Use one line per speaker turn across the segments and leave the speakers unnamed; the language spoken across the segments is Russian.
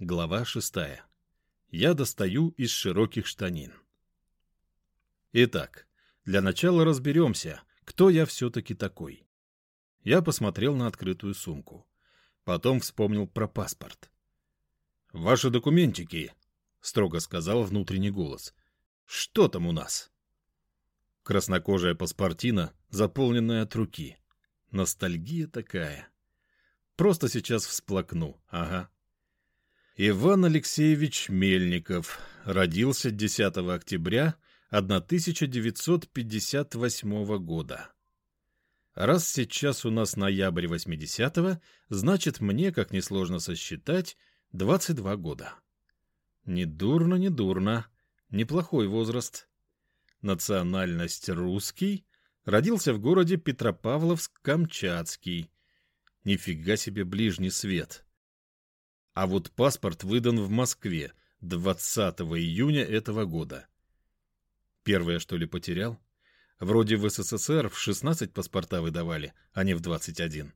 Глава шестая. Я достаю из широких штанин. Итак, для начала разберемся, кто я все-таки такой. Я посмотрел на открытую сумку. Потом вспомнил про паспорт. «Ваши документики», — строго сказал внутренний голос. «Что там у нас?» Краснокожая паспортина, заполненная от руки. Ностальгия такая. Просто сейчас всплакну, ага. Иван Алексеевич Мельников родился 10 октября 1958 года. Раз сейчас у нас ноябрь 80-го, значит мне, как несложно сосчитать, 22 года. Не дурно, не дурно. Неплохой возраст. Национальность русский. Родился в городе Петропавловск-Камчатский. Нифига себе ближний свет. А вот паспорт выдан в Москве 20 июня этого года. Первое, что ли, потерял? Вроде в СССР в 16 паспорта выдавали, а не в 21.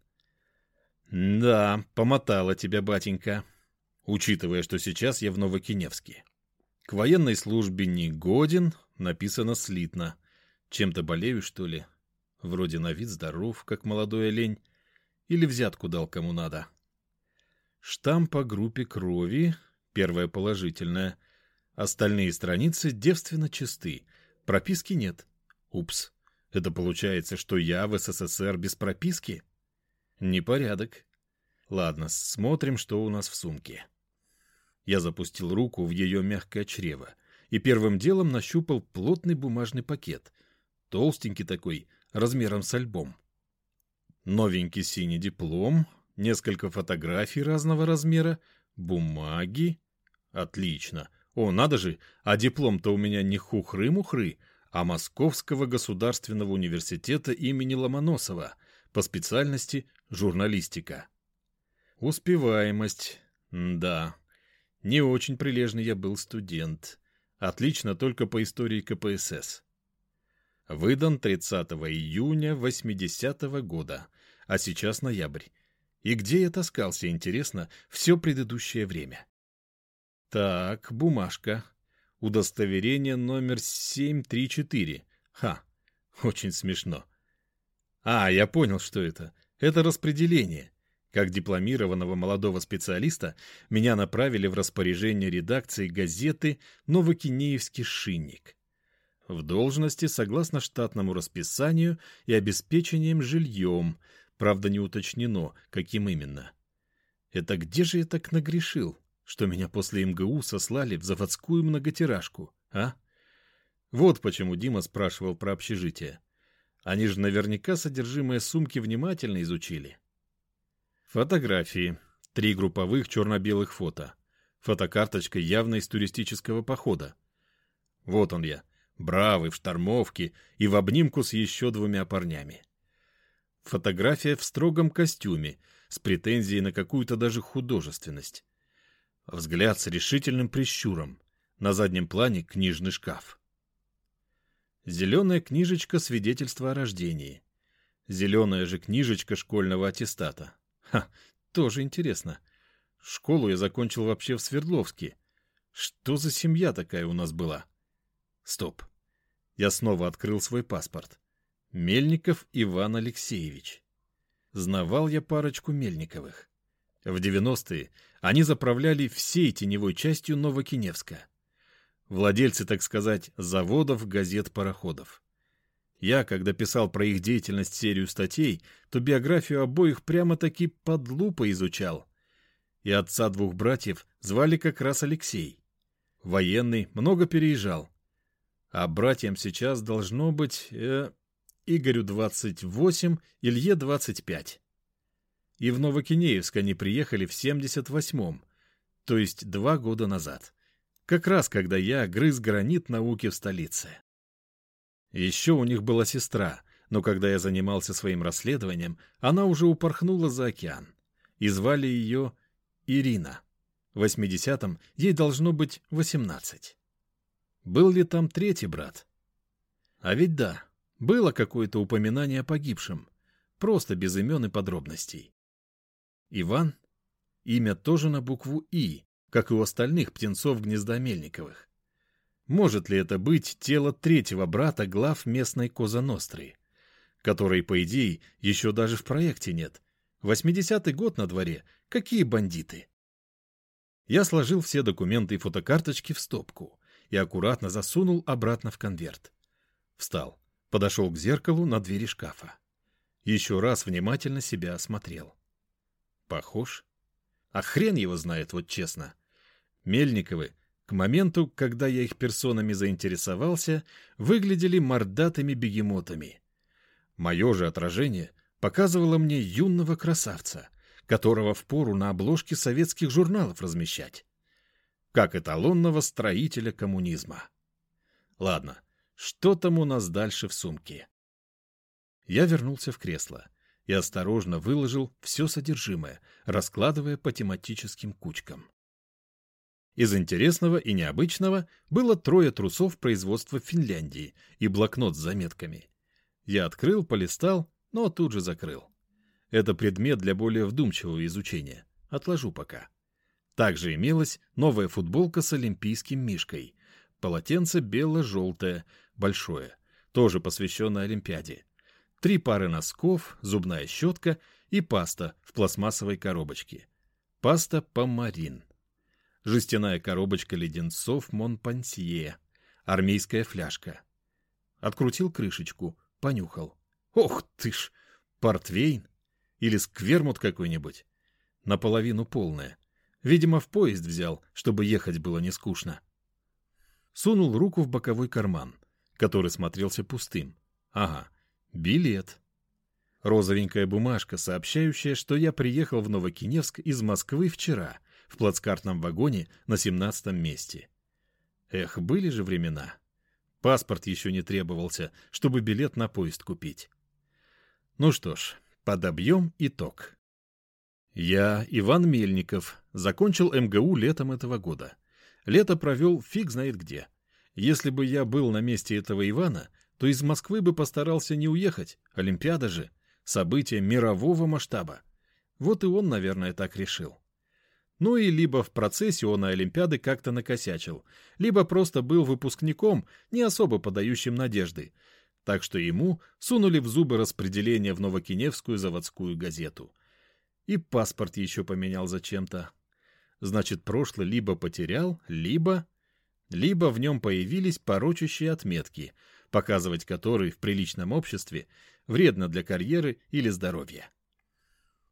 Да, помотала тебя, батенька. Учитывая, что сейчас я в Новокиневске. К военной службе не годен, написано слитно. Чем-то болею, что ли? Вроде на вид здоров, как молодой олень. Или взятку дал кому надо. Штамп по группе крови, первая положительная. Остальные страницы девственно чисты. Прописки нет. Упс. Это получается, что я в СССР без прописки? Непорядок. Ладно, смотрим, что у нас в сумке. Я запустил руку в ее мягкое чрево и первым делом нащупал плотный бумажный пакет. Толстенький такой, размером с альбом. Новенький синий диплом, несколько фотографий разного размера, бумаги. Отлично. О, надо же, а диплом-то у меня не хухры-мухры, а Московского государственного университета имени Ломоносова по специальности журналистика. Успеваемость. Да, не очень прилежный я был студент. Отлично только по истории КПСС. Выдан 30 июня 80 -го года, а сейчас ноябрь. И где я таскался, интересно, все предыдущее время? Так, бумажка. Удостоверение номер 734. Ха, очень смешно. А, я понял, что это. Это распределение. Как дипломированного молодого специалиста меня направили в распоряжение редакции газеты «Новокинеевский шинник». В должности согласно штатному расписанию и обеспечением жильем – Правда, не уточнено, каким именно. Это где же я так нагрешил, что меня после МГУ сослали в заводскую многотиражку, а? Вот почему Дима спрашивал про общежитие. Они же наверняка содержимое сумки внимательно изучили. Фотографии. Три групповых черно-белых фото. Фотокарточка явно из туристического похода. Вот он я, бравый, в штормовке и в обнимку с еще двумя парнями. Фотография в строгом костюме, с претензией на какую-то даже художественность. Взгляд с решительным прищуром. На заднем плане книжный шкаф. Зеленая книжечка свидетельства о рождении. Зеленая же книжечка школьного аттестата. Ха, тоже интересно. Школу я закончил вообще в Свердловске. Что за семья такая у нас была? Стоп. Я снова открыл свой паспорт. Мельников Иван Алексеевич. Знавал я парочку Мельниковых. В 90-е они заправляли всей теневой частью Новокиневска. Владельцы, так сказать, заводов, газет, пароходов. Я, когда писал про их деятельность серию статей, то биографию обоих прямо-таки под лупой изучал. И отца двух братьев звали как раз Алексей. Военный, много переезжал. А братьям сейчас должно быть... Э, Игорю 28, Илье 25. И в Новокинеевск они приехали в 78-м, то есть два года назад. Как раз когда я грыз гранит науки в столице. Еще у них была сестра, но когда я занимался своим расследованием, она уже упорхнула за океан. И звали ее Ирина. В 80-м ей должно быть 18. Был ли там третий брат? А ведь да, было какое-то упоминание о погибшем, просто без имен и подробностей. Иван? Имя тоже на букву «И», как и у остальных птенцов гнезда Мельниковых. Может ли это быть тело третьего брата глав местной Коза Ностры, которой, по идее, еще даже в проекте нет? Восьмидесятый год на дворе. Какие бандиты? Я сложил все документы и фотокарточки в стопку и аккуратно засунул обратно в конверт. Встал, подошел к зеркалу на двери шкафа. Еще раз внимательно себя осмотрел. Похож? А хрен его знает, вот честно. Мельниковы к моменту, когда я их персонами заинтересовался, выглядели мордатыми бегемотами. Мое же отражение показывало мне юного красавца, которого впору на обложке советских журналов размещать. Как эталонного строителя коммунизма. Ладно, что там у нас дальше в сумке? Я вернулся в кресло и осторожно выложил все содержимое, раскладывая по тематическим кучкам. Из интересного и необычного было трое трусов производства Финляндии и блокнот с заметками. Я открыл, полистал, но тут же закрыл. Это предмет для более вдумчивого изучения. Отложу пока. Также имелась новая футболка с олимпийским мишкой. Полотенце бело-желтое, большое, тоже посвященное Олимпиаде. Три пары носков, зубная щетка и паста в пластмассовой коробочке. Паста помарин жестяная коробочка леденцов Монпансье, армейская фляжка. Открутил крышечку, понюхал. Ох ты ж, портвейн! Или сквермут какой-нибудь. Наполовину полная. Видимо, в поезд взял, чтобы ехать было не скучно. Сунул руку в боковой карман, который смотрелся пустым. Ага, билет. Розовенькая бумажка, сообщающая, что я приехал в Новокиневск из Москвы вчера в плацкартном вагоне на семнадцатом месте. Эх, были же времена. Паспорт еще не требовался, чтобы билет на поезд купить. Ну что ж, подобьем итог. Я, Иван Мельников, закончил МГУ летом этого года. Лето провел фиг знает где. Если бы я был на месте этого Ивана, то из Москвы бы постарался не уехать. Олимпиада же. Событие мирового масштаба. Вот и он, наверное, так решил. Ну и либо в процессе он на Олимпиады как-то накосячил, либо просто был выпускником, не особо подающим надежды. Так что ему сунули в зубы распределение в Новокиневскую заводскую газету. И паспорт еще поменял зачем-то. Значит, прошлый либо потерял, либо... Либо в нем появились порочащие отметки, показывать которые в приличном обществе вредно для карьеры или здоровья.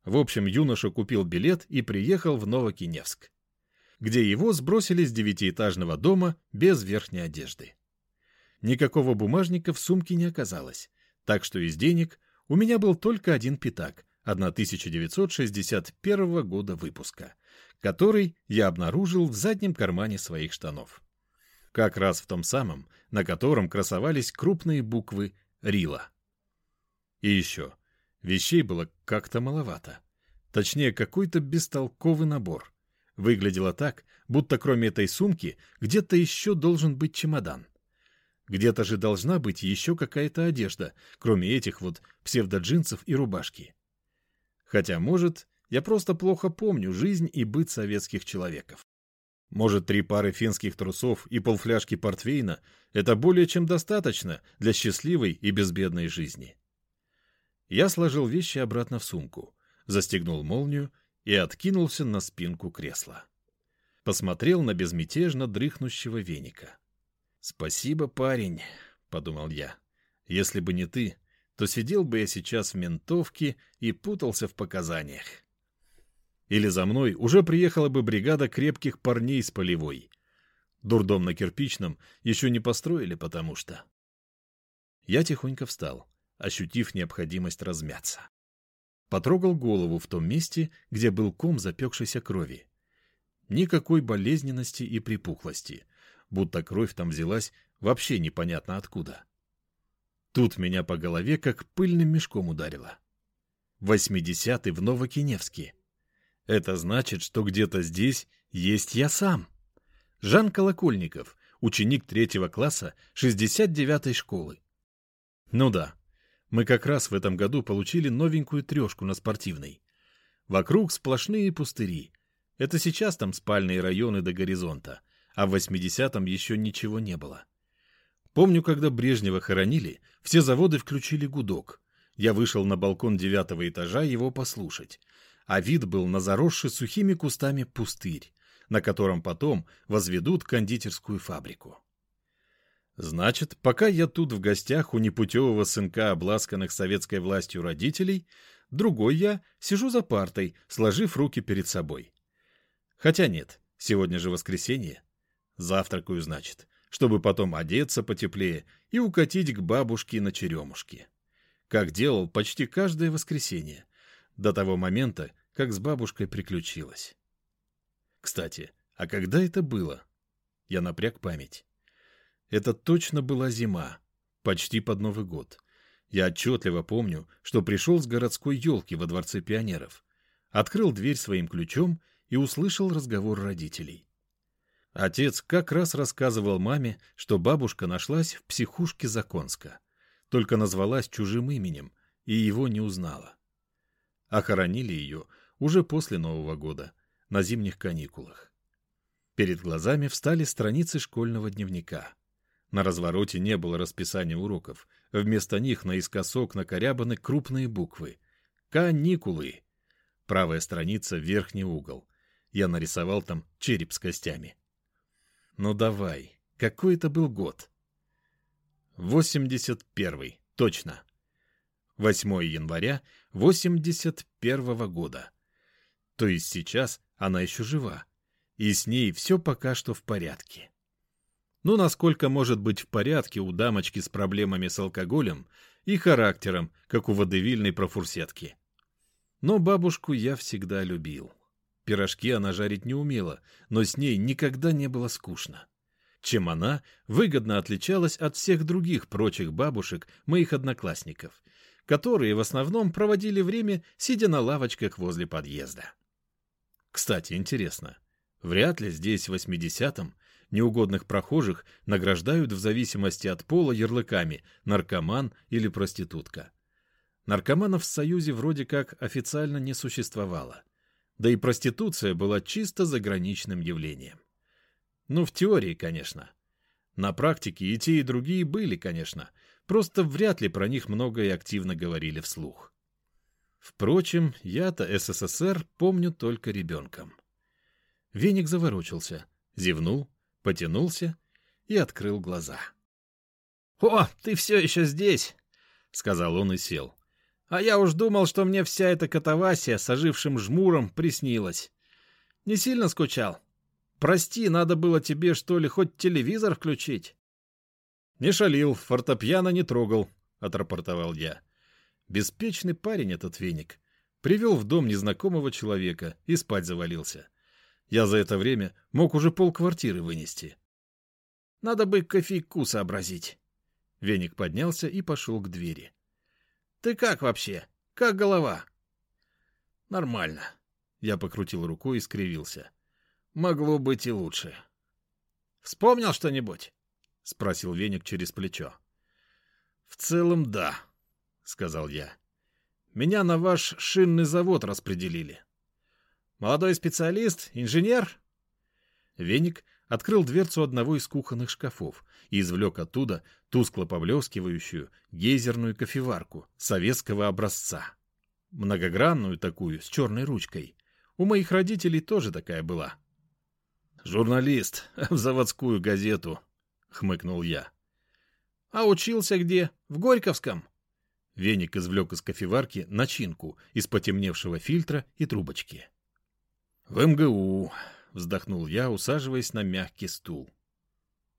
В общем, юноша купил билет и приехал в Новокиневск, где его сбросили с девятиэтажного дома без верхней одежды. Никакого бумажника в сумке не оказалось, так что из денег у меня был только один пятак 1961 года выпуска, который я обнаружил в заднем кармане своих штанов. Как раз в том самом, на котором красовались крупные буквы «Рила». И еще, Вещей было как-то маловато. Точнее, какой-то бестолковый набор. Выглядело так, будто кроме этой сумки где-то еще должен быть чемодан. Где-то же должна быть еще какая-то одежда, кроме этих вот псевдоджинсов и рубашки. Хотя, может, я просто плохо помню жизнь и быт советских человеков. Может, три пары финских трусов и полфляжки портвейна — это более чем достаточно для счастливой и безбедной жизни. Я сложил вещи обратно в сумку, застегнул молнию и откинулся на спинку кресла. Посмотрел на безмятежно дрыхнущего веника. «Спасибо, парень», — подумал я. «Если бы не ты, то сидел бы я сейчас в ментовке и путался в показаниях. Или за мной уже приехала бы бригада крепких парней с полевой. Дурдом на кирпичном еще не построили, потому что...» Я тихонько встал ощутив необходимость размяться. Потрогал голову в том месте, где был ком запекшейся крови. Никакой болезненности и припухлости, будто кровь там взялась вообще непонятно откуда. Тут меня по голове как пыльным мешком ударило. Восьмидесятый в Новокиневске. Это значит, что где-то здесь есть я сам. Жан Колокольников, ученик третьего класса 69-й школы. Ну да, мы как раз в этом году получили новенькую трешку на спортивной. Вокруг сплошные пустыри. Это сейчас там спальные районы до горизонта, а в 80-м еще ничего не было. Помню, когда Брежнева хоронили, все заводы включили гудок. Я вышел на балкон девятого этажа его послушать. А вид был на заросший сухими кустами пустырь, на котором потом возведут кондитерскую фабрику. Значит, пока я тут в гостях у непутевого сынка, обласканных советской властью родителей, другой я сижу за партой, сложив руки перед собой. Хотя нет, сегодня же воскресенье. Завтракаю, значит, чтобы потом одеться потеплее и укатить к бабушке на черемушки. Как делал почти каждое воскресенье, до того момента, как с бабушкой приключилось. Кстати, а когда это было? Я напряг память. Это точно была зима, почти под Новый год. Я отчетливо помню, что пришел с городской елки во Дворце пионеров, открыл дверь своим ключом и услышал разговор родителей. Отец как раз рассказывал маме, что бабушка нашлась в психушке Законска, только назвалась чужим именем и его не узнала. Охоронили ее уже после Нового года, на зимних каникулах. Перед глазами встали страницы школьного дневника. На развороте не было расписания уроков. Вместо них наискосок накорябаны крупные буквы. «Каникулы». Правая страница — верхний угол. Я нарисовал там череп с костями. Ну давай, какой это был год? 81-й, точно. 8 января 81 -го года. То есть сейчас она еще жива, и с ней все пока что в порядке. Ну, насколько может быть в порядке у дамочки с проблемами с алкоголем и характером, как у водевильной профурсетки. Но бабушку я всегда любил. Пирожки она жарить не умела, но с ней никогда не было скучно. Чем она выгодно отличалась от всех других прочих бабушек моих одноклассников, которые в основном проводили время, сидя на лавочках возле подъезда. Кстати, интересно, вряд ли здесь в 80-м Неугодных прохожих награждают в зависимости от пола ярлыками «наркоман» или «проститутка». Наркоманов в Союзе вроде как официально не существовало. Да и проституция была чисто заграничным явлением. Ну, в теории, конечно. На практике и те, и другие были, конечно, просто вряд ли про них много и активно говорили вслух. Впрочем, я-то СССР помню только ребенком. Веник заворочился, зевнул, потянулся и открыл глаза. «О, ты все еще здесь!» — сказал он и сел. «А я уж думал, что мне вся эта катавасия с ожившим жмуром приснилась. Не сильно скучал? Прости, надо было тебе, что ли, хоть телевизор включить?» «Не шалил, фортепиано не трогал», — отрапортовал я. Беспечный парень этот веник. Привел в дом незнакомого человека и спать завалился. Я за это время мог уже полквартиры вынести. Надо бы кофейку сообразить. Веник поднялся и пошел к двери. Ты как вообще? Как голова? Нормально. Я покрутил рукой и скривился. Могло быть и лучше. Вспомнил что-нибудь? Спросил Веник через плечо. В целом, да, сказал я. Меня на ваш шинный завод распределили. Молодой специалист? Инженер?» Веник открыл дверцу одного из кухонных шкафов и извлек оттуда тускло поблескивающую гейзерную кофеварку советского образца. Многогранную такую, с черной ручкой. У моих родителей тоже такая была. «Журналист в заводскую газету», — хмыкнул я. «А учился где? В Горьковском?» Веник извлек из кофеварки начинку из потемневшего фильтра и трубочки. «В МГУ», — вздохнул я, усаживаясь на мягкий стул.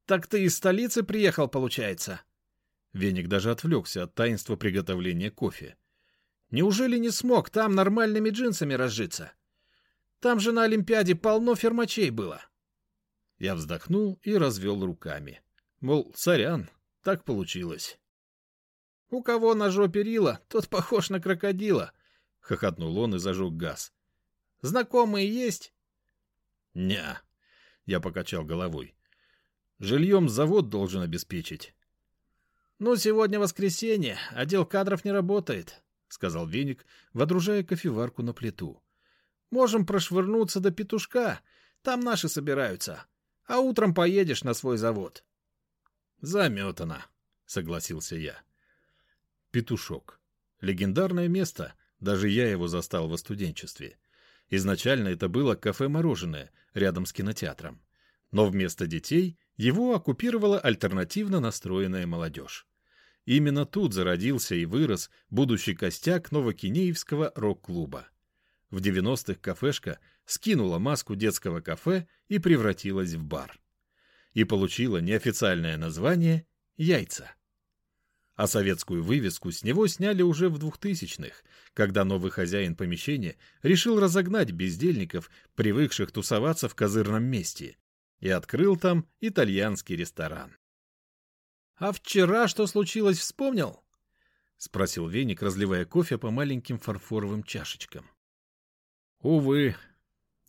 «Так ты из столицы приехал, получается?» Веник даже отвлекся от таинства приготовления кофе. «Неужели не смог там нормальными джинсами разжиться? Там же на Олимпиаде полно фермачей было». Я вздохнул и развел руками. Мол, сорян, так получилось. «У кого на жопе рила, тот похож на крокодила», — хохотнул он и зажег газ. Знакомые есть? Не, я покачал головой. Жильем завод должен обеспечить. Ну, сегодня воскресенье, отдел кадров не работает, сказал Веник, водружая кофеварку на плиту.
Можем прошвырнуться до петушка. Там наши собираются. А утром поедешь на свой завод.
Заметано, согласился я. Петушок. Легендарное место. Даже я его застал во студенчестве. Изначально это было кафе-мороженое рядом с кинотеатром. Но вместо детей его оккупировала альтернативно настроенная молодежь. Именно тут зародился и вырос будущий костяк Новокинеевского рок-клуба. В 90-х кафешка скинула маску детского кафе и превратилась в бар. И получила неофициальное название «Яйца». А советскую вывеску с него сняли уже в 2000-х, когда новый хозяин помещения решил разогнать бездельников, привыкших тусоваться в козырном месте, и открыл там итальянский ресторан.
— А вчера что случилось, вспомнил? — спросил Веник, разливая кофе по маленьким фарфоровым чашечкам.
— Увы, —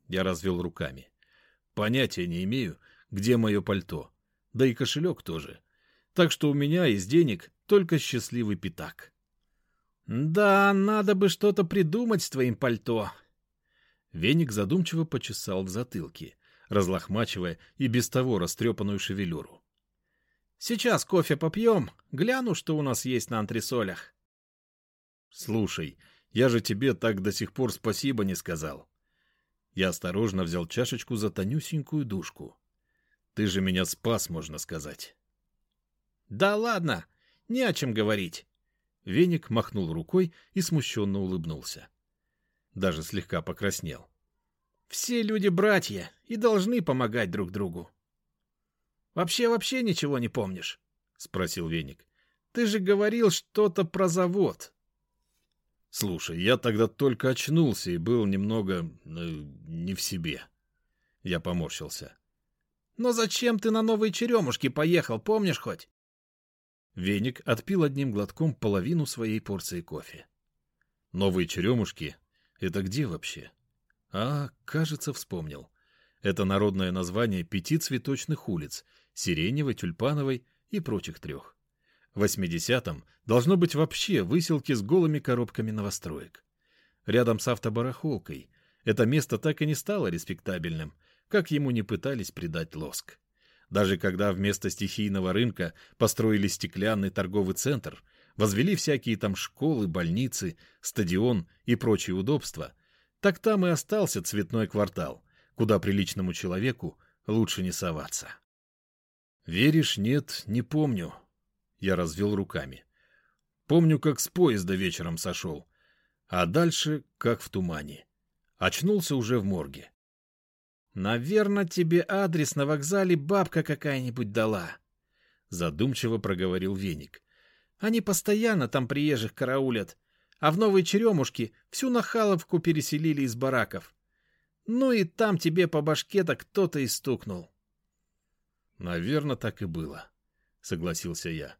я развел руками. — Понятия не имею, где мое пальто, да и кошелек тоже. Так что у меня из денег только счастливый пятак.
— Да, надо бы что-то придумать с твоим пальто.
Веник задумчиво почесал в затылке, разлохмачивая и без того растрепанную шевелюру.
— Сейчас кофе попьем, гляну, что у нас есть на антресолях.
— Слушай, я же тебе так до сих пор спасибо не сказал. Я осторожно взял чашечку за тонюсенькую душку. Ты же меня спас, можно сказать.
— Да ладно, не о чем говорить.
Веник махнул рукой и смущенно улыбнулся. Даже слегка покраснел.
Все люди братья и должны помогать друг другу. Вообще-вообще ничего не помнишь? — спросил Веник. — Ты же говорил что-то про завод.
— Слушай, я тогда только очнулся и был немного... Э, не в себе. Я поморщился.
— Но зачем ты на новые черемушки поехал, помнишь хоть?
Веник отпил одним глотком половину своей порции кофе. Новые черемушки — это где вообще? А, кажется, вспомнил. Это народное название пяти цветочных улиц — Сиреневой, Тюльпановой и прочих трех. В 80-м должно быть вообще выселки с голыми коробками новостроек. Рядом с автобарахолкой. Это место так и не стало респектабельным, как ему не пытались придать лоск. Даже когда вместо стихийного рынка построили стеклянный торговый центр, возвели всякие там школы, больницы, стадион и прочие удобства, так там и остался цветной квартал, куда приличному человеку лучше не соваться. «Веришь, нет, не помню», — я развел руками. «Помню, как с поезда вечером сошел, а дальше как в тумане. Очнулся уже в морге.
«Наверное, тебе адрес на вокзале бабка какая-нибудь дала», — задумчиво проговорил Веник. «Они постоянно там приезжих караулят, а в Новой Черемушке всю Нахаловку переселили из бараков. Ну и там тебе по башке-то кто-то и стукнул».
«Наверное, так и было», — согласился я.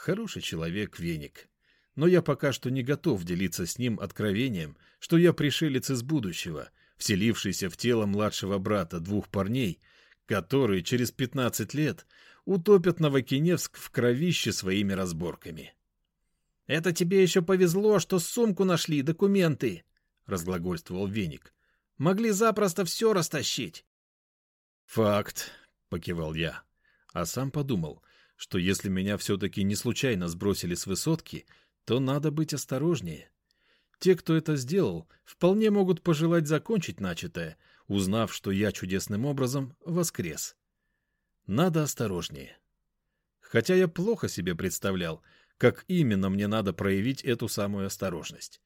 «Хороший человек, Веник, но я пока что не готов делиться с ним откровением, что я пришелец из будущего» вселившийся в тело младшего брата двух парней, которые через 15 лет утопят Новокиневск в кровище своими разборками.
— Это тебе еще повезло, что сумку нашли, документы, — разглагольствовал Веник. — Могли запросто все растащить.
— Факт, — покивал я, а сам подумал, что если меня все-таки не случайно сбросили с высотки, то надо быть осторожнее. Те, кто это сделал, вполне могут пожелать закончить начатое, узнав, что я чудесным образом воскрес. Надо осторожнее. Хотя я плохо себе представлял, как именно мне надо проявить эту самую осторожность.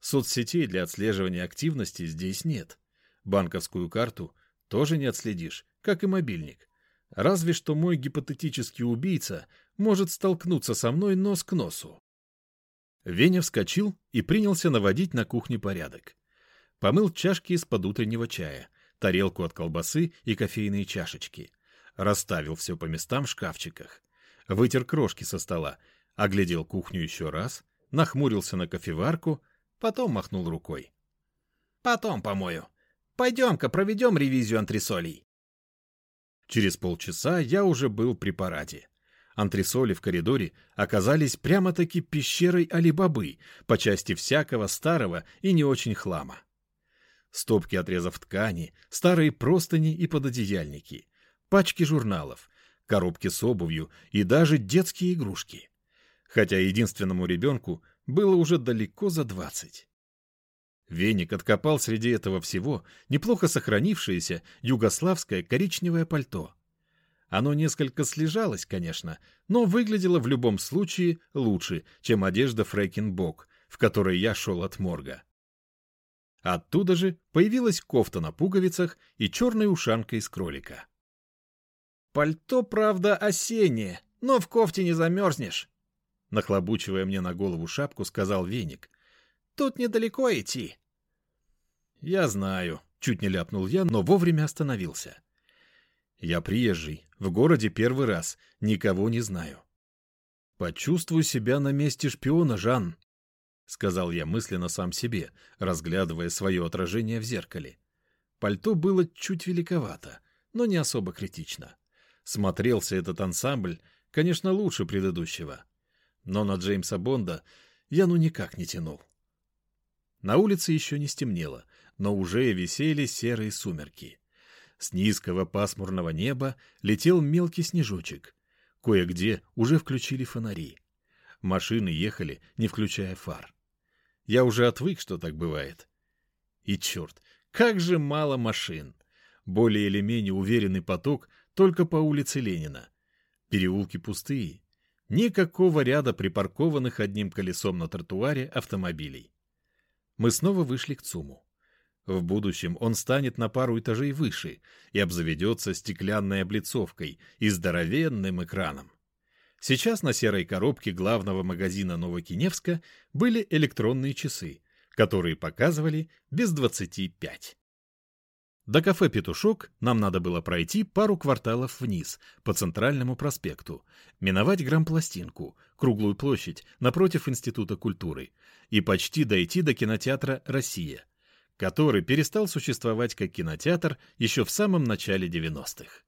Соцсетей для отслеживания активности здесь нет. Банковскую карту тоже не отследишь, как и мобильник. Разве что мой гипотетический убийца может столкнуться со мной нос к носу. Веня вскочил и принялся наводить на кухне порядок. Помыл чашки из-под утреннего чая, тарелку от колбасы и кофейные чашечки. Расставил все по местам в шкафчиках. Вытер крошки со стола, оглядел кухню еще раз, нахмурился на кофеварку, потом махнул рукой.
«Потом помою. Пойдем-ка проведем ревизию антресолей».
Через полчаса я уже был при параде. Антресоли в коридоре оказались прямо-таки пещерой Алибабы по части всякого старого и не очень хлама. Стопки отрезов ткани, старые простыни и пододеяльники, пачки журналов, коробки с обувью и даже детские игрушки. Хотя единственному ребенку было уже далеко за двадцать. Веник откопал среди этого всего неплохо сохранившееся югославское коричневое пальто. Оно несколько слежалось, конечно, но выглядело в любом случае лучше, чем одежда Фрейкинбок, в которой я шел от морга. Оттуда же появилась кофта на пуговицах и черная ушанка из кролика.
«Пальто, правда, осеннее, но в кофте не замерзнешь»,
нахлобучивая мне на голову шапку, сказал Веник.
«Тут недалеко идти».
«Я знаю», — чуть не ляпнул я, но вовремя остановился. «Я приезжий, в городе первый раз, никого не знаю». «Почувствуй себя на месте шпиона, Жан», — сказал я мысленно сам себе, разглядывая свое отражение в зеркале. Пальто было чуть великовато, но не особо критично. Смотрелся этот ансамбль, конечно, лучше предыдущего. Но на Джеймса Бонда я ну никак не тянул. На улице еще не стемнело, но уже висели серые сумерки. С низкого пасмурного неба летел мелкий снежочек. Кое-где уже включили фонари. Машины ехали, не включая фар. Я уже отвык, что так бывает. И черт, как же мало машин! Более или менее уверенный поток только по улице Ленина. Переулки пустые. Никакого ряда припаркованных одним колесом на тротуаре автомобилей. Мы снова вышли к ЦУМу. В будущем он станет на пару этажей выше и обзаведется стеклянной облицовкой и здоровенным экраном. Сейчас на серой коробке главного магазина Новокиневска были электронные часы, которые показывали без 25. До кафе «Петушок» нам надо было пройти пару кварталов вниз, по центральному проспекту, миновать грампластинку, круглую площадь, напротив Института культуры, и почти дойти до кинотеатра «Россия», который перестал существовать как кинотеатр еще в самом начале 90-х.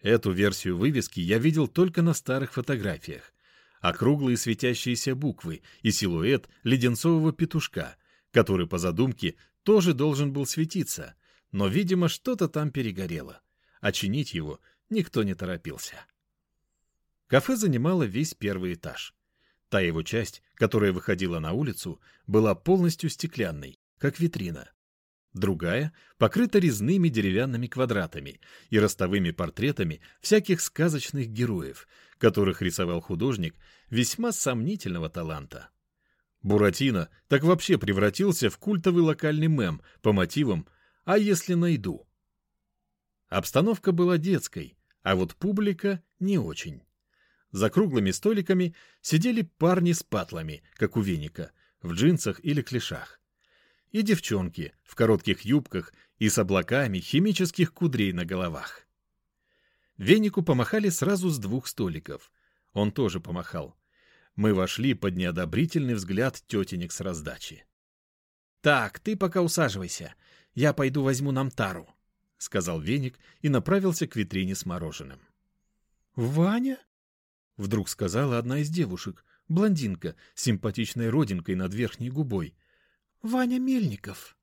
Эту версию вывески я видел только на старых фотографиях. Округлые светящиеся буквы и силуэт леденцового петушка, который по задумке тоже должен был светиться, но, видимо, что-то там перегорело. А чинить его никто не торопился. Кафе занимало весь первый этаж. Та его часть, которая выходила на улицу, была полностью стеклянной, как витрина. Другая покрыта резными деревянными квадратами и ростовыми портретами всяких сказочных героев, которых рисовал художник весьма сомнительного таланта. Буратино так вообще превратился в культовый локальный мем по мотивам «А если найду?». Обстановка была детской, а вот публика не очень. За круглыми столиками сидели парни с патлами, как у веника, в джинсах или клешах. И девчонки в коротких юбках и с облаками химических кудрей на головах. Венику помахали сразу с двух столиков. Он тоже помахал. Мы вошли под неодобрительный взгляд тетенек с раздачи.
«Так, ты пока усаживайся. Я пойду возьму нам тару», — сказал Веник и направился к витрине с мороженым.
«Ваня?» Вдруг сказала одна из девушек, блондинка с симпатичной родинкой над верхней губой.
«Ваня Мельников».